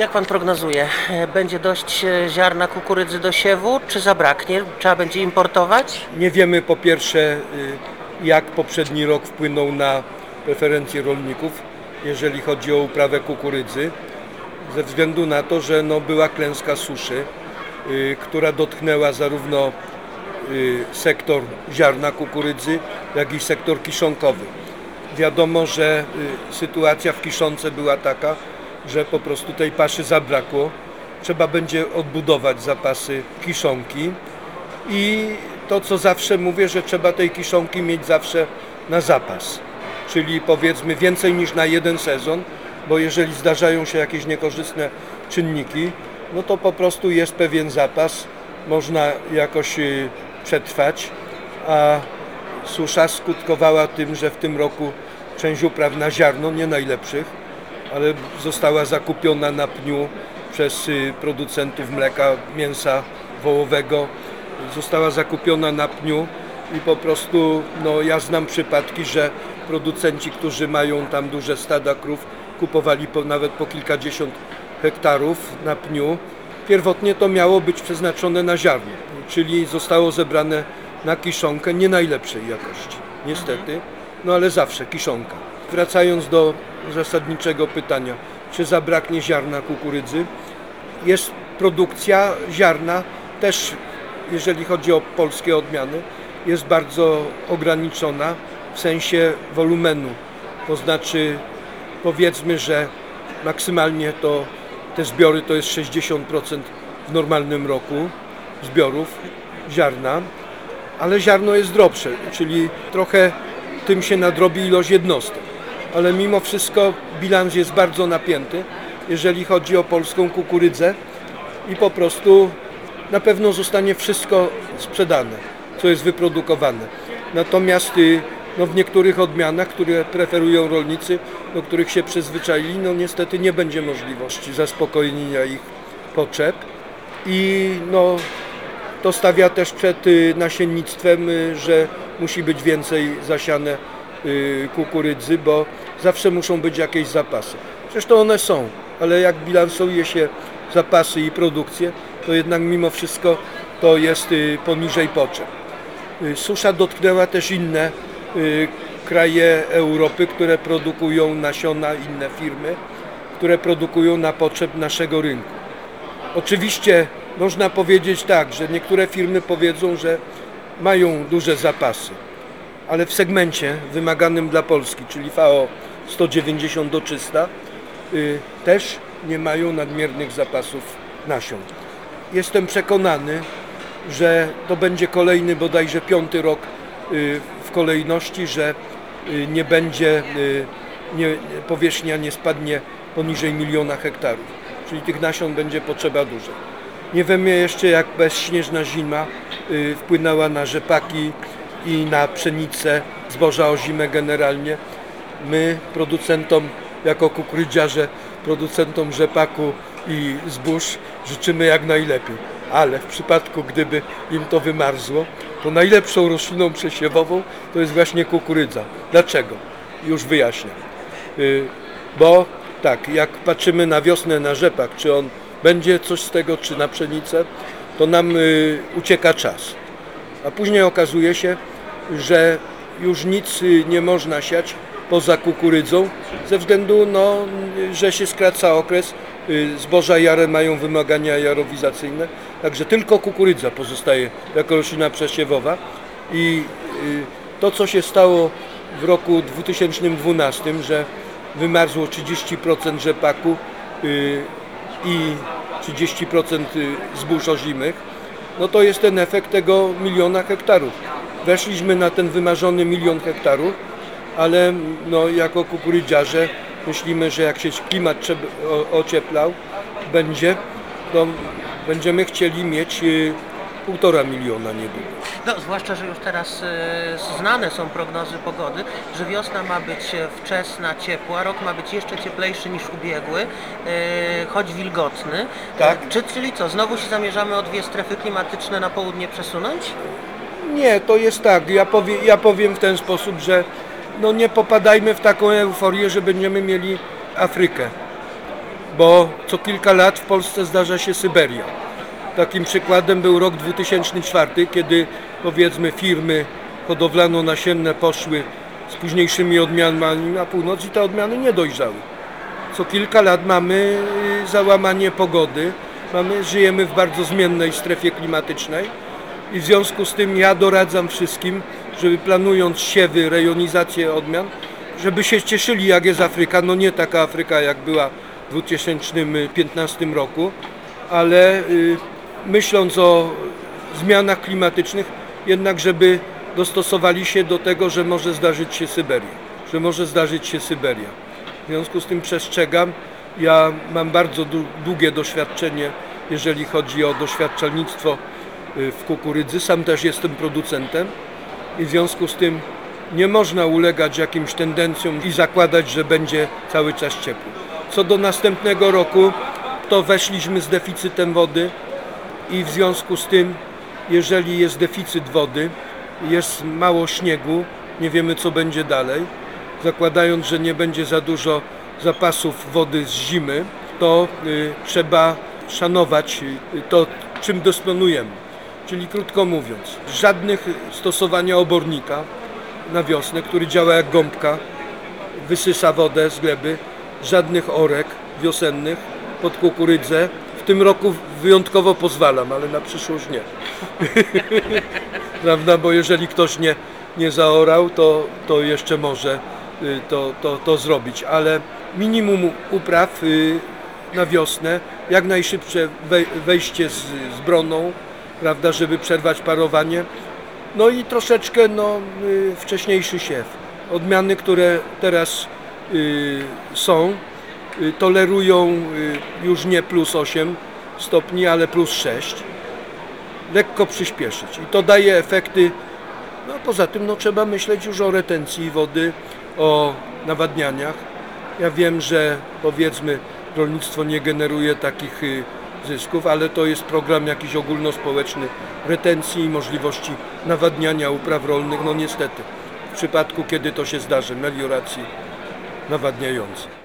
Jak pan prognozuje? E, Będzie dość e, ziarna kukurydzy do siewu, czy zabraknie? Trzeba będzie importować? Nie wiemy po pierwsze, y, jak poprzedni rok wpłynął na preferencje rolników, jeżeli chodzi o uprawę kukurydzy, ze względu na to, że no, była klęska suszy, y, która dotknęła zarówno y, sektor ziarna kukurydzy, jak i sektor kiszonkowy. Wiadomo, że sytuacja w kiszonce była taka, że po prostu tej paszy zabrakło. Trzeba będzie odbudować zapasy kiszonki i to, co zawsze mówię, że trzeba tej kiszonki mieć zawsze na zapas. Czyli powiedzmy więcej niż na jeden sezon, bo jeżeli zdarzają się jakieś niekorzystne czynniki, no to po prostu jest pewien zapas, można jakoś y, przetrwać, a susza skutkowała tym, że w tym roku część upraw na ziarno, nie najlepszych, ale została zakupiona na pniu przez y, producentów mleka, mięsa wołowego. Została zakupiona na pniu i po prostu no, ja znam przypadki, że producenci, którzy mają tam duże stada krów, kupowali po, nawet po kilkadziesiąt hektarów na pniu. Pierwotnie to miało być przeznaczone na ziarno, czyli zostało zebrane na kiszonkę nie najlepszej jakości, niestety, no ale zawsze kiszonka. Wracając do zasadniczego pytania, czy zabraknie ziarna kukurydzy? Jest produkcja ziarna też, jeżeli chodzi o polskie odmiany, jest bardzo ograniczona w sensie wolumenu. To znaczy, powiedzmy, że maksymalnie to te zbiory to jest 60% w normalnym roku zbiorów ziarna, ale ziarno jest drobsze, czyli trochę tym się nadrobi ilość jednostek. Ale mimo wszystko bilans jest bardzo napięty, jeżeli chodzi o polską kukurydzę i po prostu na pewno zostanie wszystko sprzedane, co jest wyprodukowane. Natomiast y, no, w niektórych odmianach, które preferują rolnicy, do których się przyzwyczaili, no niestety nie będzie możliwości zaspokojenia ich potrzeb i no, to stawia też przed y, nasiennictwem, y, że musi być więcej zasiane kukurydzy, bo zawsze muszą być jakieś zapasy. Zresztą one są, ale jak bilansuje się zapasy i produkcję, to jednak mimo wszystko to jest y, poniżej potrzeb. Y, Susza dotknęła też inne y, kraje Europy, które produkują nasiona, inne firmy, które produkują na potrzeb naszego rynku. Oczywiście można powiedzieć tak, że niektóre firmy powiedzą, że mają duże zapasy, ale w segmencie wymaganym dla Polski, czyli VO 190 do 300, y, też nie mają nadmiernych zapasów nasion. Jestem przekonany, że to będzie kolejny bodajże piąty rok y, w kolejności, że y, nie będzie, nie, powierzchnia nie spadnie poniżej miliona hektarów, czyli tych nasion będzie potrzeba duża. Nie wiemy jeszcze jak bezśnieżna zima wpłynęła na rzepaki i na pszenicę, zboża o zimę generalnie. My producentom, jako kukurydziarze, producentom rzepaku i zbóż życzymy jak najlepiej. Ale w przypadku, gdyby im to wymarzło, to najlepszą rośliną przesiewową to jest właśnie kukurydza. Dlaczego? Już wyjaśniam. Y, Bo tak, jak patrzymy na wiosnę, na rzepak, czy on będzie coś z tego, czy na pszenicę, to nam y, ucieka czas. A później okazuje się, że już nic y, nie można siać poza kukurydzą, ze względu, no, że się skraca okres. y, Zboża jare mają wymagania jarowizacyjne, także tylko kukurydza pozostaje jako roślina przesiewowa. I y, to, co się stało w roku 2012, że wymarzło 30% rzepaku i 30% zbóż ozimych, no to jest ten efekt tego miliona hektarów. Weszliśmy na ten wymarzony milion hektarów, ale no, jako kukurydziarze myślimy, że jak się klimat ocieplał będzie, to będziemy chcieli mieć y, półtora miliona niedługo. No, zwłaszcza, że już teraz e, znane są prognozy pogody, że wiosna ma być wczesna, ciepła, rok ma być jeszcze cieplejszy niż ubiegły, e, choć wilgotny. Tak. Czy, czyli co, znowu się zamierzamy o dwie strefy klimatyczne na południe przesunąć? Nie, to jest tak. Ja, powie, ja powiem w ten sposób, że no nie popadajmy w taką euforię, że będziemy mieli Afrykę. bo co kilka lat w Polsce zdarza się Syberia. Takim przykładem był rok 2004, kiedy powiedzmy firmy hodowlano-nasienne poszły z późniejszymi odmianami na północ i te odmiany nie dojrzały. Co kilka lat mamy y, załamanie pogody, mamy, żyjemy w bardzo zmiennej strefie klimatycznej i w związku z tym ja doradzam wszystkim, żeby planując siewy, rejonizację odmian, żeby się cieszyli jak jest Afryka, no nie taka Afryka jak była w 2015 roku, ale y, myśląc o zmianach klimatycznych, jednak żeby dostosowali się do tego, że może zdarzyć się Syberia, że może zdarzyć się Syberia. W związku z tym przestrzegam. Ja mam bardzo dłu- długie doświadczenie, jeżeli chodzi o doświadczalnictwo y, w kukurydzy. Sam też jestem producentem i w związku z tym nie można ulegać jakimś tendencjom i zakładać, że będzie cały czas ciepło. Co do następnego roku, to weszliśmy z deficytem wody i w związku z tym, jeżeli jest deficyt wody, jest mało śniegu, nie wiemy co będzie dalej, zakładając, że nie będzie za dużo zapasów wody z zimy, to y, trzeba szanować y, to, czym dysponujemy. Czyli krótko mówiąc, żadnych stosowania obornika na wiosnę, który działa jak gąbka, wysysa wodę z gleby, żadnych orek wiosennych pod kukurydzę. W tym roku wyjątkowo pozwalam, ale na przyszłość nie. Prawda? Bo jeżeli ktoś nie, nie zaorał, to, to jeszcze może y, to, to, to zrobić. Ale minimum upraw y, na wiosnę, jak najszybsze wej- wejście z, z broną, prawda, żeby przerwać parowanie. No i troszeczkę no, y, wcześniejszy siew. Odmiany, które teraz y, są, y, tolerują już nie plus 8 stopni, ale plus 6. Lekko przyspieszyć. I to daje efekty. No poza tym no, trzeba myśleć już o retencji wody, o nawadnianiach. Ja wiem, że powiedzmy rolnictwo nie generuje takich zysków, ale to jest program jakiś ogólnospołeczny retencji i możliwości nawadniania upraw rolnych. No niestety, w przypadku kiedy to się zdarzy, melioracji nawadniającej.